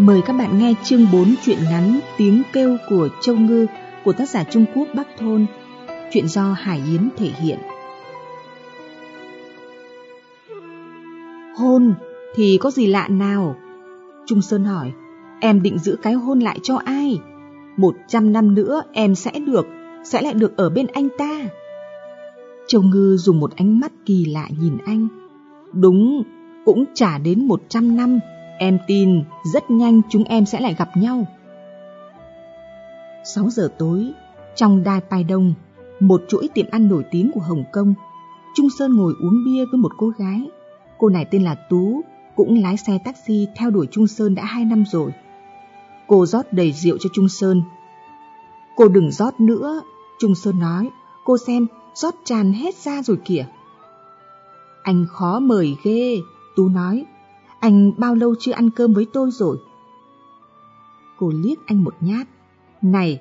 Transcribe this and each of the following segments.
Mời các bạn nghe chương 4 truyện ngắn Tiếng kêu của Châu Ngư của tác giả Trung Quốc Bắc Thôn. Chuyện do Hải Yến thể hiện. Hôn thì có gì lạ nào? Trung Sơn hỏi, em định giữ cái hôn lại cho ai? Một trăm năm nữa em sẽ được, sẽ lại được ở bên anh ta. Châu Ngư dùng một ánh mắt kỳ lạ nhìn anh. Đúng, cũng chả đến một trăm năm Em tin rất nhanh chúng em sẽ lại gặp nhau. 6 giờ tối, trong Đai Pai Đông, một chuỗi tiệm ăn nổi tiếng của Hồng Kông, Trung Sơn ngồi uống bia với một cô gái. Cô này tên là Tú, cũng lái xe taxi theo đuổi Trung Sơn đã hai năm rồi. Cô rót đầy rượu cho Trung Sơn. Cô đừng rót nữa, Trung Sơn nói. Cô xem, rót tràn hết ra rồi kìa. Anh khó mời ghê, Tú nói. Anh bao lâu chưa ăn cơm với tôi rồi? Cô liếc anh một nhát. Này,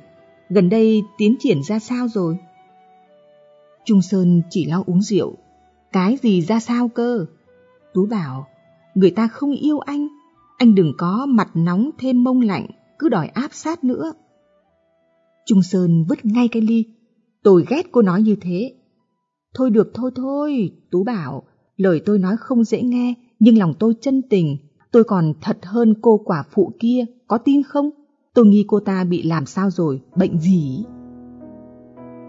gần đây tiến triển ra sao rồi? Trung Sơn chỉ lo uống rượu. Cái gì ra sao cơ? Tú bảo, người ta không yêu anh. Anh đừng có mặt nóng thêm mông lạnh, cứ đòi áp sát nữa. Trung Sơn vứt ngay cái ly. Tôi ghét cô nói như thế. Thôi được thôi thôi, Tú bảo, lời tôi nói không dễ nghe, nhưng lòng tôi chân tình, tôi còn thật hơn cô quả phụ kia, có tin không? Tôi nghi cô ta bị làm sao rồi, bệnh gì?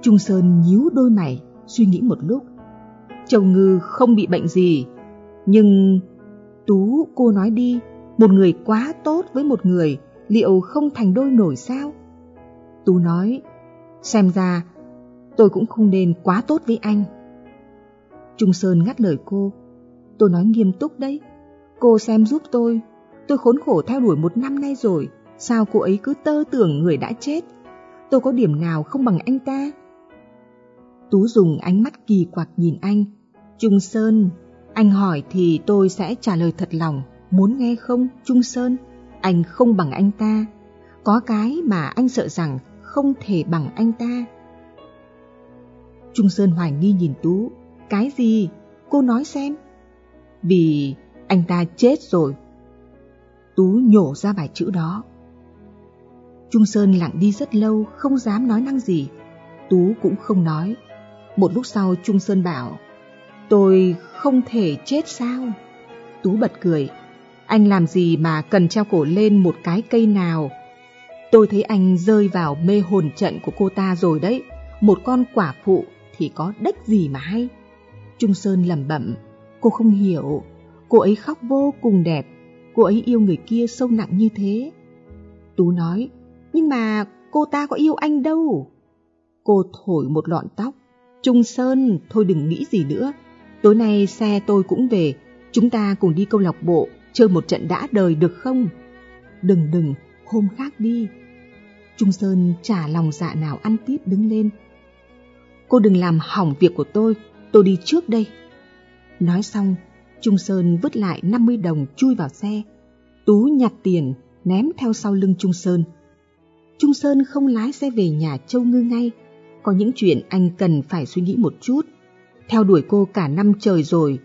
Trung Sơn nhíu đôi mày, suy nghĩ một lúc. Châu Ngư không bị bệnh gì, nhưng... Tú, cô nói đi, một người quá tốt với một người, liệu không thành đôi nổi sao? Tú nói, xem ra tôi cũng không nên quá tốt với anh. Trung Sơn ngắt lời cô, Tôi nói nghiêm túc đấy. Cô xem giúp tôi. Tôi khốn khổ theo đuổi một năm nay rồi. Sao cô ấy cứ tơ tưởng người đã chết? Tôi có điểm nào không bằng anh ta? Tú dùng ánh mắt kỳ quặc nhìn anh. Trung Sơn, anh hỏi thì tôi sẽ trả lời thật lòng. Muốn nghe không, Trung Sơn? Anh không bằng anh ta. Có cái mà anh sợ rằng không thể bằng anh ta. Trung Sơn hoài nghi nhìn Tú. Cái gì? Cô nói xem vì anh ta chết rồi. Tú nhổ ra vài chữ đó. Trung Sơn lặng đi rất lâu, không dám nói năng gì. Tú cũng không nói. Một lúc sau Trung Sơn bảo, tôi không thể chết sao? Tú bật cười, anh làm gì mà cần treo cổ lên một cái cây nào? Tôi thấy anh rơi vào mê hồn trận của cô ta rồi đấy, một con quả phụ thì có đếch gì mà hay. Trung Sơn lẩm bẩm, Cô không hiểu, cô ấy khóc vô cùng đẹp, cô ấy yêu người kia sâu nặng như thế. Tú nói, nhưng mà cô ta có yêu anh đâu. Cô thổi một lọn tóc. Trung Sơn, thôi đừng nghĩ gì nữa. Tối nay xe tôi cũng về, chúng ta cùng đi câu lạc bộ, chơi một trận đã đời được không? Đừng đừng, hôm khác đi. Trung Sơn trả lòng dạ nào ăn tiếp đứng lên. Cô đừng làm hỏng việc của tôi, tôi đi trước đây. Nói xong, Trung Sơn vứt lại 50 đồng chui vào xe. Tú nhặt tiền, ném theo sau lưng Trung Sơn. Trung Sơn không lái xe về nhà Châu Ngư ngay. Có những chuyện anh cần phải suy nghĩ một chút. Theo đuổi cô cả năm trời rồi.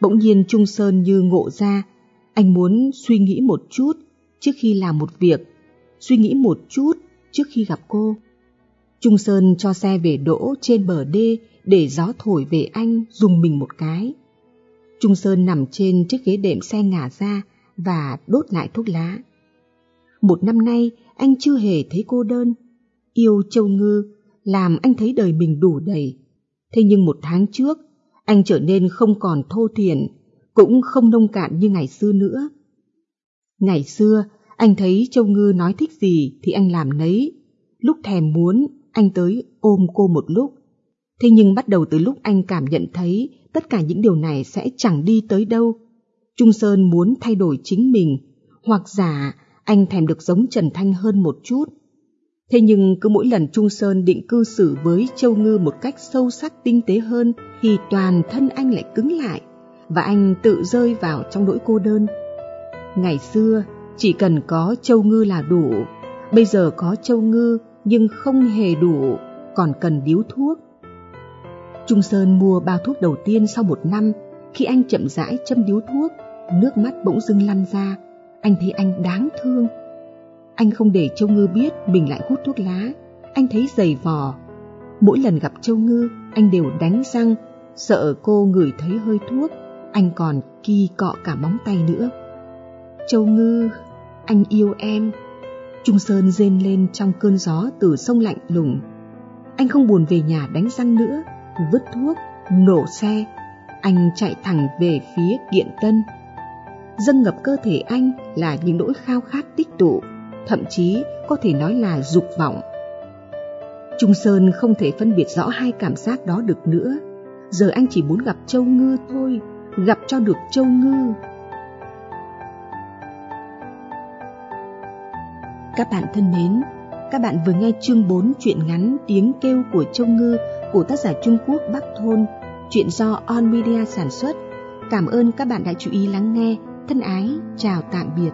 Bỗng nhiên Trung Sơn như ngộ ra. Anh muốn suy nghĩ một chút trước khi làm một việc. Suy nghĩ một chút trước khi gặp cô. Trung Sơn cho xe về đỗ trên bờ đê để gió thổi về anh dùng mình một cái. Trung Sơn nằm trên chiếc ghế đệm xe ngả ra và đốt lại thuốc lá. Một năm nay anh chưa hề thấy cô đơn. Yêu Châu Ngư làm anh thấy đời mình đủ đầy. Thế nhưng một tháng trước, anh trở nên không còn thô thiển, cũng không nông cạn như ngày xưa nữa. Ngày xưa, anh thấy Châu Ngư nói thích gì thì anh làm nấy. Lúc thèm muốn, anh tới ôm cô một lúc. Thế nhưng bắt đầu từ lúc anh cảm nhận thấy tất cả những điều này sẽ chẳng đi tới đâu. Trung Sơn muốn thay đổi chính mình, hoặc giả anh thèm được giống Trần Thanh hơn một chút. Thế nhưng cứ mỗi lần Trung Sơn định cư xử với Châu Ngư một cách sâu sắc tinh tế hơn thì toàn thân anh lại cứng lại và anh tự rơi vào trong nỗi cô đơn. Ngày xưa chỉ cần có Châu Ngư là đủ, bây giờ có Châu Ngư nhưng không hề đủ, còn cần điếu thuốc. Trung Sơn mua bao thuốc đầu tiên sau một năm, khi anh chậm rãi châm điếu thuốc, nước mắt bỗng dưng lăn ra. anh thấy anh đáng thương. Anh không để Châu Ngư biết mình lại hút thuốc lá. Anh thấy dày vò. Mỗi lần gặp Châu Ngư, anh đều đánh răng, sợ cô ngửi thấy hơi thuốc. Anh còn kỳ cọ cả móng tay nữa. Châu Ngư, anh yêu em. Trung Sơn rên lên trong cơn gió từ sông lạnh lùng. Anh không buồn về nhà đánh răng nữa, vứt thuốc, nổ xe. Anh chạy thẳng về phía Điện Tân. Dâng ngập cơ thể anh là những nỗi khao khát tích tụ, thậm chí có thể nói là dục vọng. Trung Sơn không thể phân biệt rõ hai cảm giác đó được nữa. Giờ anh chỉ muốn gặp Châu Ngư thôi, gặp cho được Châu Ngư. Các bạn thân mến, các bạn vừa nghe chương 4 truyện ngắn Tiếng kêu của Châu Ngư của tác giả Trung Quốc Bắc Thôn, chuyện do On Media sản xuất. Cảm ơn các bạn đã chú ý lắng nghe. Thân ái, chào tạm biệt.